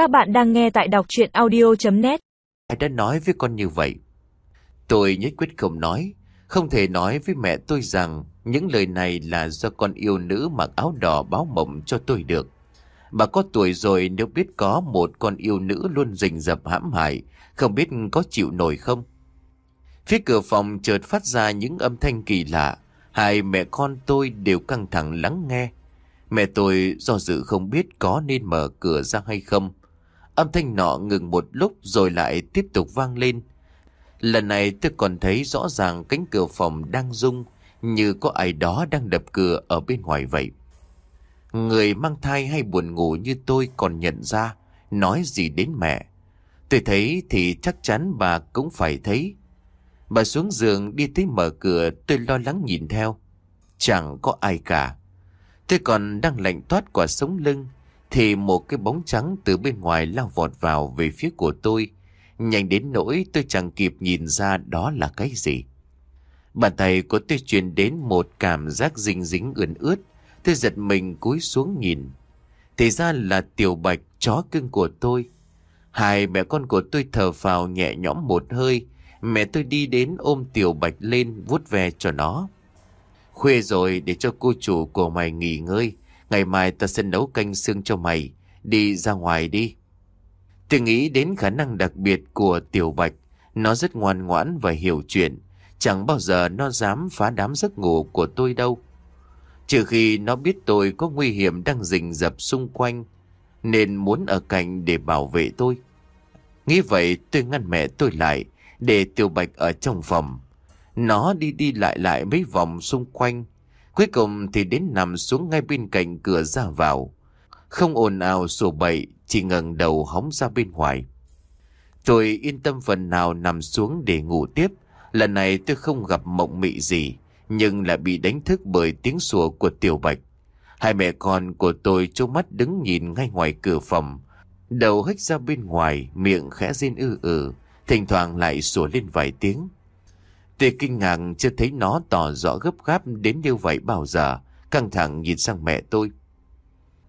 Các bạn đang nghe tại đọc chuyện audio.net Ai đã nói với con như vậy? Tôi nhất quyết không nói. Không thể nói với mẹ tôi rằng những lời này là do con yêu nữ mặc áo đỏ báo mộng cho tôi được. Bà có tuổi rồi nếu biết có một con yêu nữ luôn rình rập hãm hại, không biết có chịu nổi không? Phía cửa phòng chợt phát ra những âm thanh kỳ lạ. Hai mẹ con tôi đều căng thẳng lắng nghe. Mẹ tôi do dự không biết có nên mở cửa ra hay không. Âm thanh nọ ngừng một lúc rồi lại tiếp tục vang lên. Lần này tôi còn thấy rõ ràng cánh cửa phòng đang rung như có ai đó đang đập cửa ở bên ngoài vậy. Người mang thai hay buồn ngủ như tôi còn nhận ra, nói gì đến mẹ. Tôi thấy thì chắc chắn bà cũng phải thấy. Bà xuống giường đi tới mở cửa, tôi lo lắng nhìn theo. Chẳng có ai cả. Tôi còn đang lạnh toát quả sống lưng thì một cái bóng trắng từ bên ngoài lao vọt vào về phía của tôi. Nhanh đến nỗi tôi chẳng kịp nhìn ra đó là cái gì. Bàn tay của tôi truyền đến một cảm giác dính dính ướn ướt. Tôi giật mình cúi xuống nhìn. Thì ra là tiểu bạch, chó cưng của tôi. Hai mẹ con của tôi thở phào nhẹ nhõm một hơi. Mẹ tôi đi đến ôm tiểu bạch lên vuốt ve cho nó. Khuya rồi để cho cô chủ của mày nghỉ ngơi. Ngày mai ta sẽ nấu canh xương cho mày. Đi ra ngoài đi. Tôi nghĩ đến khả năng đặc biệt của Tiểu Bạch. Nó rất ngoan ngoãn và hiểu chuyện. Chẳng bao giờ nó dám phá đám giấc ngủ của tôi đâu. Trừ khi nó biết tôi có nguy hiểm đang rình rập xung quanh. Nên muốn ở cạnh để bảo vệ tôi. Nghĩ vậy, tôi ngăn mẹ tôi lại. Để Tiểu Bạch ở trong phòng. Nó đi đi lại lại mấy vòng xung quanh. Cuối cùng thì đến nằm xuống ngay bên cạnh cửa ra vào. Không ồn ào sổ bậy, chỉ ngẩng đầu hóng ra bên ngoài. Tôi yên tâm phần nào nằm xuống để ngủ tiếp. Lần này tôi không gặp mộng mị gì, nhưng lại bị đánh thức bởi tiếng sủa của Tiểu Bạch. Hai mẹ con của tôi trố mắt đứng nhìn ngay ngoài cửa phòng. Đầu hếch ra bên ngoài, miệng khẽ rên ư ử, thỉnh thoảng lại sủa lên vài tiếng. Tôi kinh ngạc chưa thấy nó tỏ rõ gấp gáp đến như vậy bao giờ, căng thẳng nhìn sang mẹ tôi.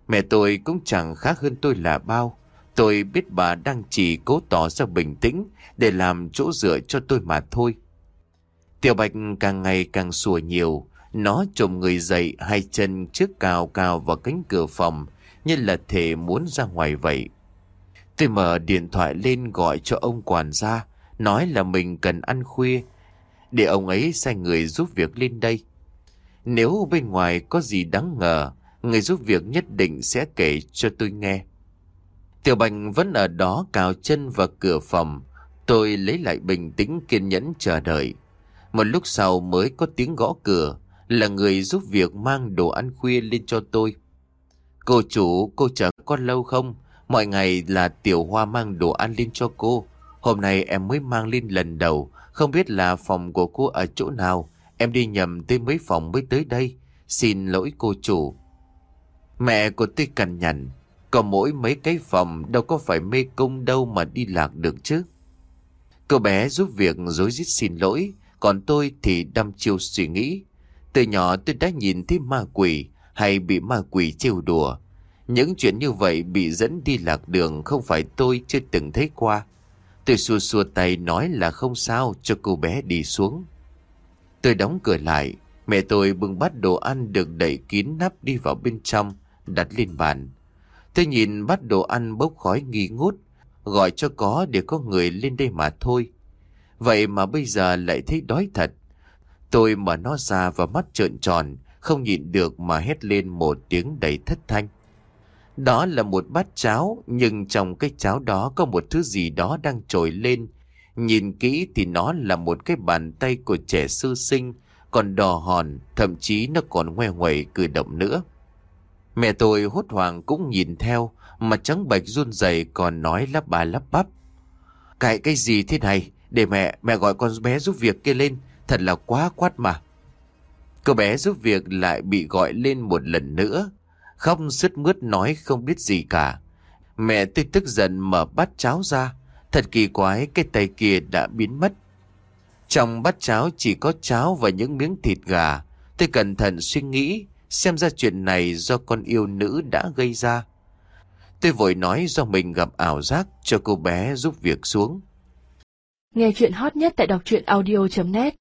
Mẹ tôi cũng chẳng khác hơn tôi là bao. Tôi biết bà đang chỉ cố tỏ ra bình tĩnh để làm chỗ dựa cho tôi mà thôi. Tiểu Bạch càng ngày càng sủa nhiều. Nó trồm người dậy hai chân trước cao cao vào cánh cửa phòng như là thể muốn ra ngoài vậy. Tôi mở điện thoại lên gọi cho ông quản gia nói là mình cần ăn khuya để ông ấy sai người giúp việc lên đây. Nếu bên ngoài có gì đáng ngờ, người giúp việc nhất định sẽ kể cho tôi nghe. Tiểu Bạch vẫn ở đó cào chân vào cửa phòng. Tôi lấy lại bình tĩnh kiên nhẫn chờ đợi. Một lúc sau mới có tiếng gõ cửa, là người giúp việc mang đồ ăn khuya lên cho tôi. Cô chủ, cô chờ con lâu không? Mọi ngày là Tiểu Hoa mang đồ ăn lên cho cô. Hôm nay em mới mang lên lần đầu, không biết là phòng của cô ở chỗ nào. Em đi nhầm tới mấy phòng mới tới đây. Xin lỗi cô chủ. Mẹ của tôi cằn nhằn. Có mỗi mấy cái phòng đâu có phải mê cung đâu mà đi lạc được chứ. Cô bé giúp việc dối rít xin lỗi. Còn tôi thì đăm chiêu suy nghĩ. Từ nhỏ tôi đã nhìn thấy ma quỷ hay bị ma quỷ trêu đùa. Những chuyện như vậy bị dẫn đi lạc đường không phải tôi chưa từng thấy qua. Tôi xua xua tay nói là không sao cho cô bé đi xuống. Tôi đóng cửa lại. Mẹ tôi bưng bát đồ ăn được đẩy kín nắp đi vào bên trong, đặt lên bàn. Tôi nhìn bát đồ ăn bốc khói nghi ngút, gọi cho có để có người lên đây mà thôi. Vậy mà bây giờ lại thấy đói thật. Tôi mở nó ra và mắt trợn tròn, không nhịn được mà hét lên một tiếng đầy thất thanh. Đó là một bát cháo, nhưng trong cái cháo đó có một thứ gì đó đang trồi lên. Nhìn kỹ thì nó là một cái bàn tay của trẻ sư sinh, còn đỏ hòn, thậm chí nó còn ngoe ngoẩy cử động nữa. Mẹ tôi hốt hoảng cũng nhìn theo, mà trắng bạch run rẩy còn nói lắp bà lắp bắp. Cái cái gì thế này? Để mẹ, mẹ gọi con bé giúp việc kia lên, thật là quá quát mà. Cô bé giúp việc lại bị gọi lên một lần nữa, Khóc sứt mướt nói không biết gì cả. Mẹ tôi tức giận mở bát cháo ra. Thật kỳ quái, cái tay kia đã biến mất. Trong bát cháo chỉ có cháo và những miếng thịt gà. Tôi cẩn thận suy nghĩ, xem ra chuyện này do con yêu nữ đã gây ra. Tôi vội nói do mình gặp ảo giác, cho cô bé giúp việc xuống. Nghe chuyện hot nhất tại đọc truyện audio.net